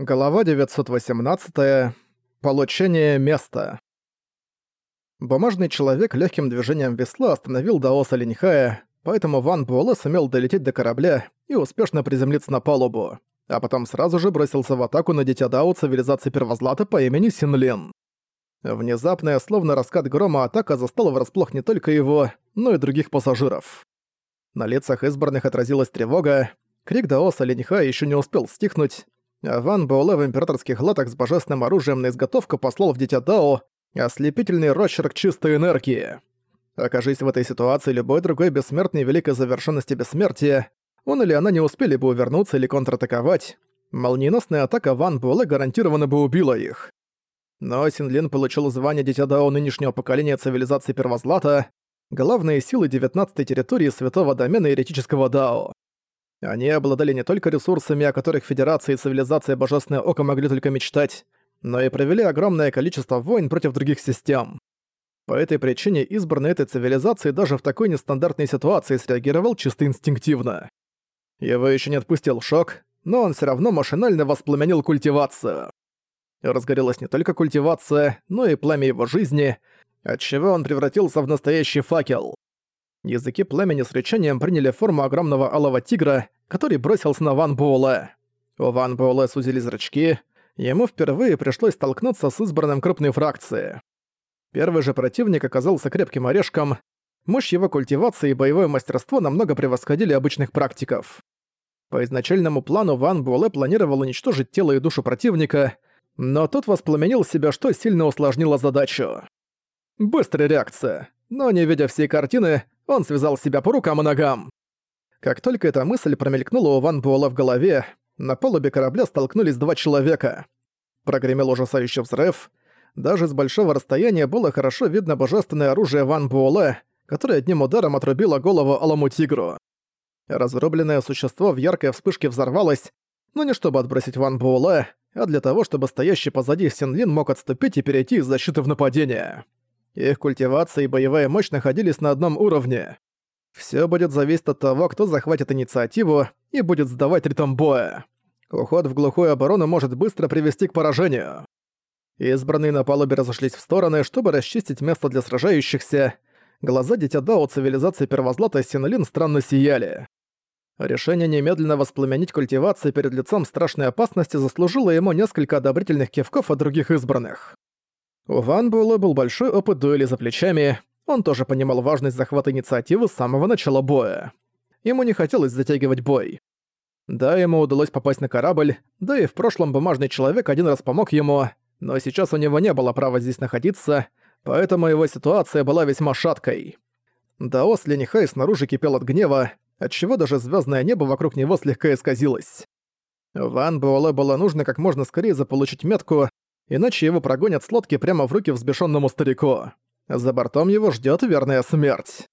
Глава 918. Получение места. Бумажный человек легким движением весла остановил Даоса Линьхая, поэтому Ван Буэлэ сумел долететь до корабля и успешно приземлиться на палубу, а потом сразу же бросился в атаку на дитя Дао цивилизации Первозлата по имени Синлин. Внезапная, словно раскат грома, атака застала врасплох не только его, но и других пассажиров. На лицах избранных отразилась тревога, крик Даоса Линьхая еще не успел стихнуть, а Ван Буэлэ в императорских латах с божественным оружием на изготовку послал в Дитя Дао ослепительный росчерк чистой энергии. Окажись в этой ситуации любой другой бессмертный великой завершенности бессмертия, он или она не успели бы увернуться или контратаковать, молниеносная атака Ван Буэлэ гарантированно бы убила их. Но Синлин получил звание Дитя Дао нынешнего поколения цивилизации Первозлата, главные силы 19-й территории Святого Домена Еретического Дао. Они обладали не только ресурсами, о которых Федерация и Цивилизация Божественное Око могли только мечтать, но и провели огромное количество войн против других систем. По этой причине избранный этой цивилизации даже в такой нестандартной ситуации среагировал чисто инстинктивно. Его еще не отпустил шок, но он все равно машинально воспламенил культивацию. Разгорелась не только культивация, но и пламя его жизни, отчего он превратился в настоящий факел. Языки пламени с рычанием приняли форму огромного алого тигра, который бросился на Ван Буэлэ. У Ван Буэлэ сузили зрачки, ему впервые пришлось столкнуться с избранным крупной фракции. Первый же противник оказался крепким орешком, мощь его культивации и боевое мастерство намного превосходили обычных практиков. По изначальному плану Ван Буэлэ планировал уничтожить тело и душу противника, но тот воспламенил себя, что сильно усложнило задачу. Быстрая реакция, но не видя всей картины, он связал себя по рукам и ногам. Как только эта мысль промелькнула у Ван Буэлла в голове, на палубе корабля столкнулись два человека. Прогремел ужасающий взрыв. Даже с большого расстояния было хорошо видно божественное оружие Ван Буэлэ, которое одним ударом отрубило голову Аламу Тигру. Разрубленное существо в яркой вспышке взорвалось, но не чтобы отбросить Ван Буэлэ, а для того, чтобы стоящий позади Синлин мог отступить и перейти из защиты в нападение. Их культивация и боевая мощь находились на одном уровне. Все будет зависеть от того, кто захватит инициативу и будет сдавать ритм боя. Уход в глухую оборону может быстро привести к поражению. Избранные на палубе разошлись в стороны, чтобы расчистить место для сражающихся. Глаза Дитя Дао цивилизации Первозлата Синолин странно сияли. Решение немедленно воспламенить культивацию перед лицом страшной опасности заслужило ему несколько одобрительных кивков от других избранных. У Ван Буэлэ был большой опыт дуэли за плечами, он тоже понимал важность захвата инициативы с самого начала боя. Ему не хотелось затягивать бой. Да, ему удалось попасть на корабль, да и в прошлом бумажный человек один раз помог ему, но сейчас у него не было права здесь находиться, поэтому его ситуация была весьма шаткой. Даос Ленихай снаружи кипел от гнева, отчего даже звездное небо вокруг него слегка исказилось. Ван Буэлэ было нужно как можно скорее заполучить метку, иначе его прогонят с лодки прямо в руки взбешенному старику. За бортом его ждет верная смерть.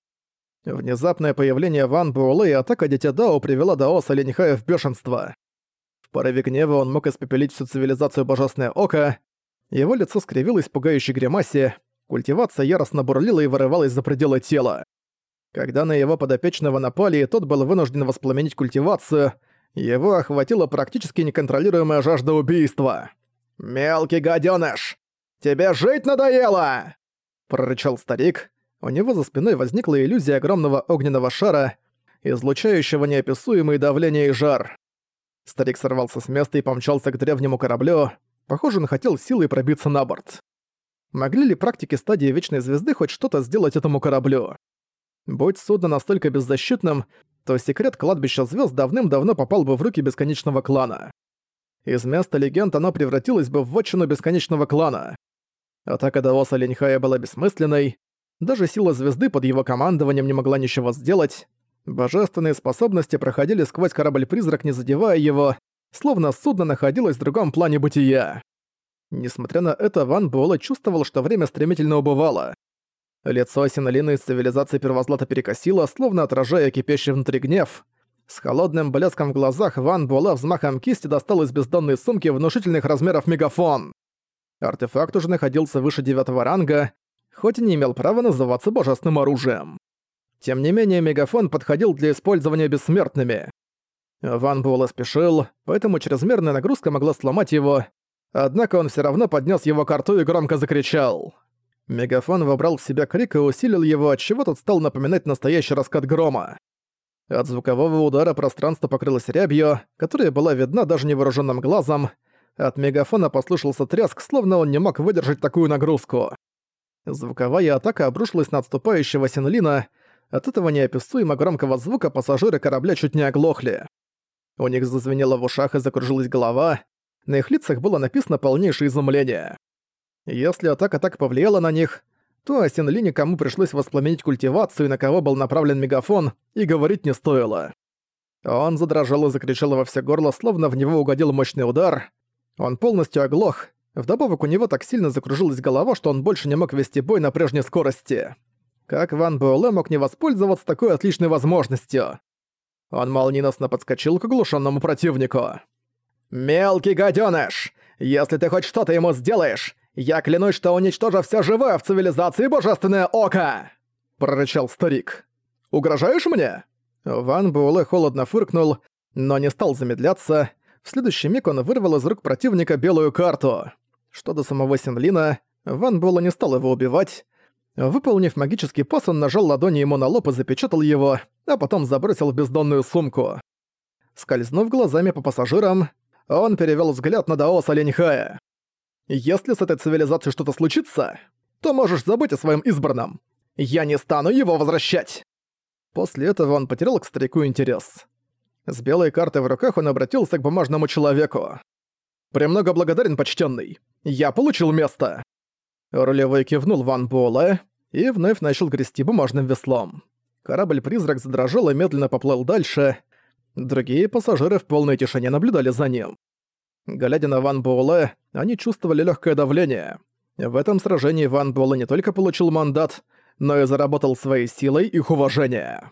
Внезапное появление Ван Буэлэ и атака Дитя Дао привела Даоса Ленихая в бешенство. В порыве гнева он мог испепелить всю цивилизацию Божественное Око, его лицо скривилось в пугающей гримасе, культивация яростно бурлила и вырывалась за пределы тела. Когда на его подопечного напали, и тот был вынужден воспламенить культивацию, его охватила практически неконтролируемая жажда убийства. «Мелкий гадёныш! Тебе жить надоело!» Прорычал старик. У него за спиной возникла иллюзия огромного огненного шара, излучающего неописуемое давление и жар. Старик сорвался с места и помчался к древнему кораблю. Похоже, он хотел силой пробиться на борт. Могли ли практики стадии Вечной Звезды хоть что-то сделать этому кораблю? Будь судно настолько беззащитным, то секрет кладбища звезд давным-давно попал бы в руки бесконечного клана. Из места легенд оно превратилось бы в вотчину бесконечного клана. Атака Даоса Леньхая была бессмысленной, даже сила звезды под его командованием не могла ничего сделать. Божественные способности проходили сквозь корабль-призрак, не задевая его, словно судно находилось в другом плане бытия. Несмотря на это, Ван Буэлэ чувствовал, что время стремительно убывало. Лицо Синолины из цивилизации Первозлата перекосило, словно отражая кипящий внутри гнев. С холодным блеском в глазах Ван Буэлэ взмахом кисти достал из бездонной сумки внушительных размеров мегафон. Артефакт уже находился выше девятого ранга, хоть и не имел права называться божественным оружием. Тем не менее, мегафон подходил для использования бессмертными. Ван Буэлэ спешил, поэтому чрезмерная нагрузка могла сломать его, однако он все равно поднес его к рту и громко закричал. Мегафон вобрал в себя крик и усилил его, отчего тот стал напоминать настоящий раскат грома. От звукового удара пространство покрылось рябью, которая была видна даже невооруженным глазом. От мегафона послышался тряск, словно он не мог выдержать такую нагрузку. Звуковая атака обрушилась на отступающего Синлина. От этого неописуемо громкого звука пассажиры корабля чуть не оглохли. У них зазвенело в ушах и закружилась голова. На их лицах было написано полнейшее изумление. Если атака так повлияла на них, то о Синлине кому пришлось воспламенить культивацию, на кого был направлен мегафон, и говорить не стоило. Он задрожал и закричал во все горло, словно в него угодил мощный удар. Он полностью оглох, вдобавок у него так сильно закружилась голова, что он больше не мог вести бой на прежней скорости. Как Ван Буэлэ мог не воспользоваться такой отличной возможностью? Он молниеносно подскочил к оглушенному противнику. «Мелкий гадёныш! Если ты хоть что-то ему сделаешь, я клянусь, что уничтожу все живое в цивилизации Божественное Око!» Прорычал старик. «Угрожаешь мне?» Ван Буэлэ холодно фыркнул, но не стал замедляться. В следующий миг он вырвал из рук противника белую карту. Что до самого Синлина, Ван Буэлэ не стал его убивать. Выполнив магический пас, он нажал ладони ему на лоб и запечатал его, а потом забросил в бездонную сумку. Скользнув глазами по пассажирам, он перевел взгляд на Даоса Леньхая. Если с этой цивилизацией что-то случится, то можешь забыть о своем избранном. Я не стану его возвращать!» После этого он потерял к старику интерес. С белой картой в руках он обратился к бумажному человеку. «Премного благодарен, почтенный. Я получил место!» Рулевой кивнул Ван Буэлэ и вновь начал грести бумажным веслом. Корабль-призрак задрожал и медленно поплыл дальше. Другие пассажиры в полной тишине наблюдали за ним. Глядя на Ван Буэлэ, они чувствовали легкое давление. В этом сражении Ван Буэлэ не только получил мандат, но и заработал своей силой их уважение.